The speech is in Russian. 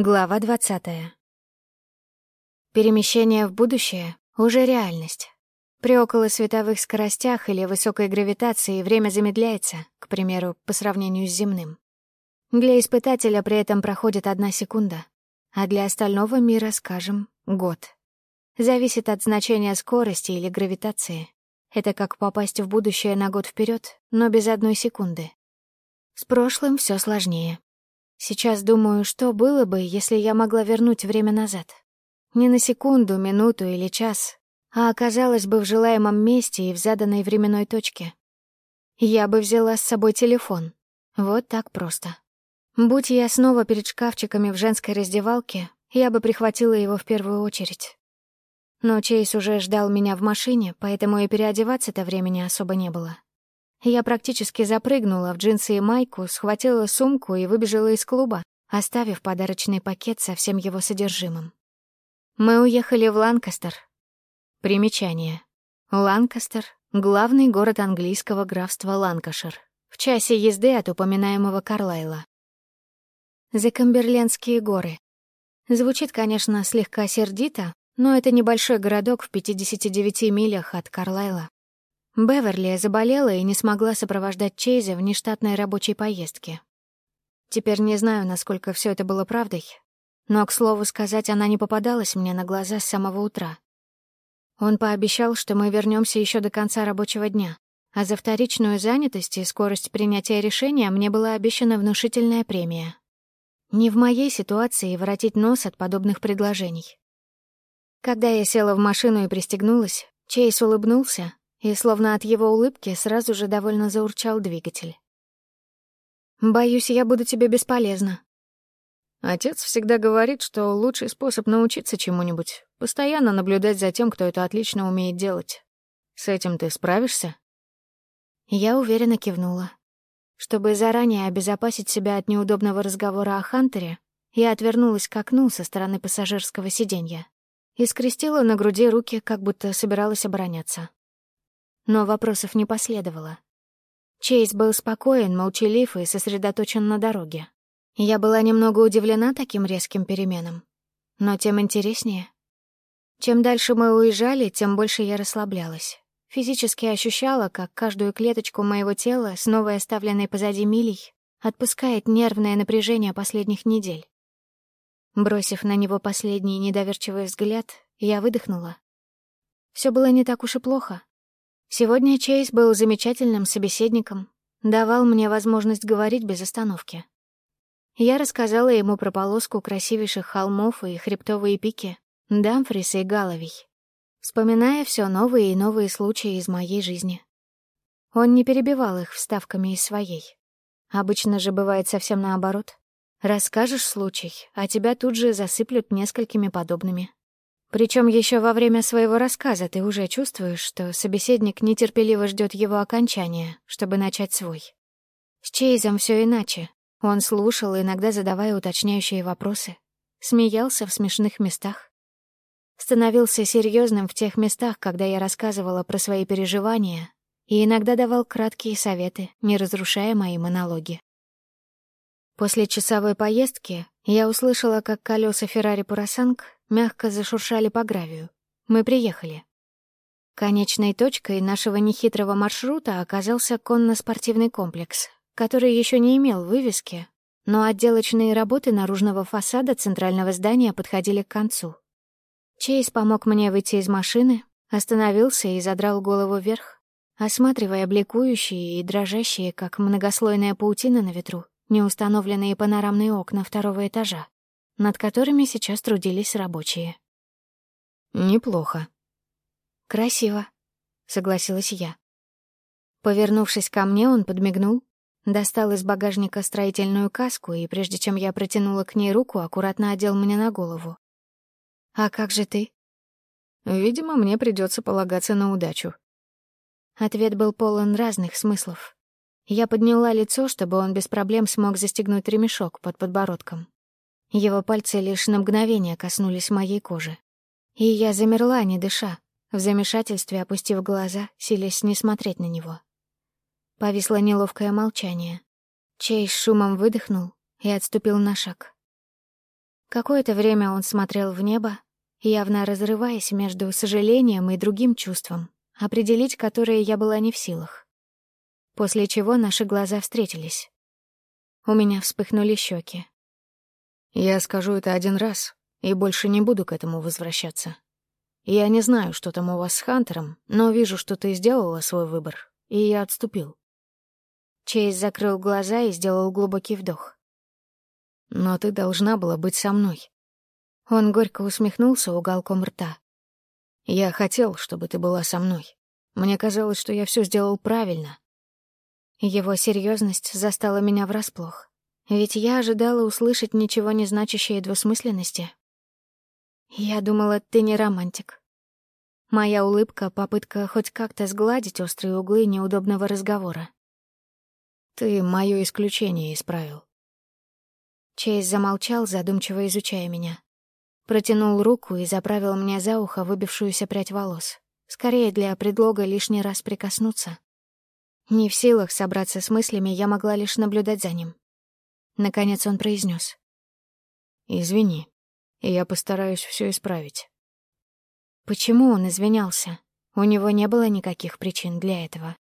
Глава двадцатая. Перемещение в будущее — уже реальность. При околосветовых скоростях или высокой гравитации время замедляется, к примеру, по сравнению с земным. Для испытателя при этом проходит одна секунда, а для остального мира, скажем, год. Зависит от значения скорости или гравитации. Это как попасть в будущее на год вперед, но без одной секунды. С прошлым все сложнее. Сейчас думаю, что было бы, если я могла вернуть время назад. Не на секунду, минуту или час, а оказалась бы в желаемом месте и в заданной временной точке. Я бы взяла с собой телефон. Вот так просто. Будь я снова перед шкафчиками в женской раздевалке, я бы прихватила его в первую очередь. Но Чейз уже ждал меня в машине, поэтому и переодеваться-то времени особо не было. Я практически запрыгнула в джинсы и майку, схватила сумку и выбежала из клуба, оставив подарочный пакет со всем его содержимым. Мы уехали в Ланкастер. Примечание. Ланкастер — главный город английского графства Ланкашир, в часе езды от упоминаемого Карлайла. Закамберлендские горы. Звучит, конечно, слегка сердито, но это небольшой городок в 59 милях от Карлайла. Беверли заболела и не смогла сопровождать Чейза в нештатной рабочей поездке. Теперь не знаю, насколько все это было правдой, но, к слову сказать, она не попадалась мне на глаза с самого утра. Он пообещал, что мы вернемся еще до конца рабочего дня, а за вторичную занятость и скорость принятия решения мне была обещана внушительная премия. Не в моей ситуации воротить нос от подобных предложений. Когда я села в машину и пристегнулась, Чейз улыбнулся, и словно от его улыбки сразу же довольно заурчал двигатель. «Боюсь, я буду тебе бесполезна». Отец всегда говорит, что лучший способ научиться чему-нибудь — постоянно наблюдать за тем, кто это отлично умеет делать. С этим ты справишься? Я уверенно кивнула. Чтобы заранее обезопасить себя от неудобного разговора о Хантере, я отвернулась к окну со стороны пассажирского сиденья и скрестила на груди руки, как будто собиралась обороняться но вопросов не последовало. Чейз был спокоен, молчалив и сосредоточен на дороге. Я была немного удивлена таким резким переменам, но тем интереснее. Чем дальше мы уезжали, тем больше я расслаблялась. Физически ощущала, как каждую клеточку моего тела, снова оставленной позади милей, отпускает нервное напряжение последних недель. Бросив на него последний недоверчивый взгляд, я выдохнула. Все было не так уж и плохо. Сегодня Чейз был замечательным собеседником, давал мне возможность говорить без остановки. Я рассказала ему про полоску красивейших холмов и хребтовые пики, Дамфриса и Галовий, вспоминая все новые и новые случаи из моей жизни. Он не перебивал их вставками из своей. Обычно же бывает совсем наоборот. Расскажешь случай, а тебя тут же засыплют несколькими подобными. Причем еще во время своего рассказа ты уже чувствуешь, что собеседник нетерпеливо ждет его окончания, чтобы начать свой. С Чейзом все иначе. Он слушал, иногда задавая уточняющие вопросы, смеялся в смешных местах. Становился серьезным в тех местах, когда я рассказывала про свои переживания, и иногда давал краткие советы, не разрушая мои монологи. После часовой поездки я услышала, как колеса Феррари Пурасанг мягко зашуршали по гравию. Мы приехали. Конечной точкой нашего нехитрого маршрута оказался конно-спортивный комплекс, который еще не имел вывески, но отделочные работы наружного фасада центрального здания подходили к концу. Чейз помог мне выйти из машины, остановился и задрал голову вверх, осматривая бликующие и дрожащие, как многослойная паутина на ветру, неустановленные панорамные окна второго этажа над которыми сейчас трудились рабочие. «Неплохо». «Красиво», — согласилась я. Повернувшись ко мне, он подмигнул, достал из багажника строительную каску и, прежде чем я протянула к ней руку, аккуратно одел мне на голову. «А как же ты?» «Видимо, мне придется полагаться на удачу». Ответ был полон разных смыслов. Я подняла лицо, чтобы он без проблем смог застегнуть ремешок под подбородком. Его пальцы лишь на мгновение коснулись моей кожи. И я замерла, не дыша, в замешательстве опустив глаза, силясь не смотреть на него. Повисло неловкое молчание. Чей шумом выдохнул и отступил на шаг. Какое-то время он смотрел в небо, явно разрываясь между сожалением и другим чувством, определить которое я была не в силах. После чего наши глаза встретились. У меня вспыхнули щеки. «Я скажу это один раз, и больше не буду к этому возвращаться. Я не знаю, что там у вас с Хантером, но вижу, что ты сделала свой выбор, и я отступил». Чейз закрыл глаза и сделал глубокий вдох. «Но ты должна была быть со мной». Он горько усмехнулся уголком рта. Я хотел, чтобы ты была со мной. Мне казалось, что я все сделал правильно. Его серьезность застала меня врасплох. Ведь я ожидала услышать ничего не значащие двусмысленности. Я думала, ты не романтик. Моя улыбка — попытка хоть как-то сгладить острые углы неудобного разговора. Ты мое исключение исправил. Чейз замолчал, задумчиво изучая меня. Протянул руку и заправил мне за ухо выбившуюся прядь волос. Скорее для предлога лишний раз прикоснуться. Не в силах собраться с мыслями, я могла лишь наблюдать за ним. Наконец он произнес: «Извини, я постараюсь все исправить». Почему он извинялся? У него не было никаких причин для этого.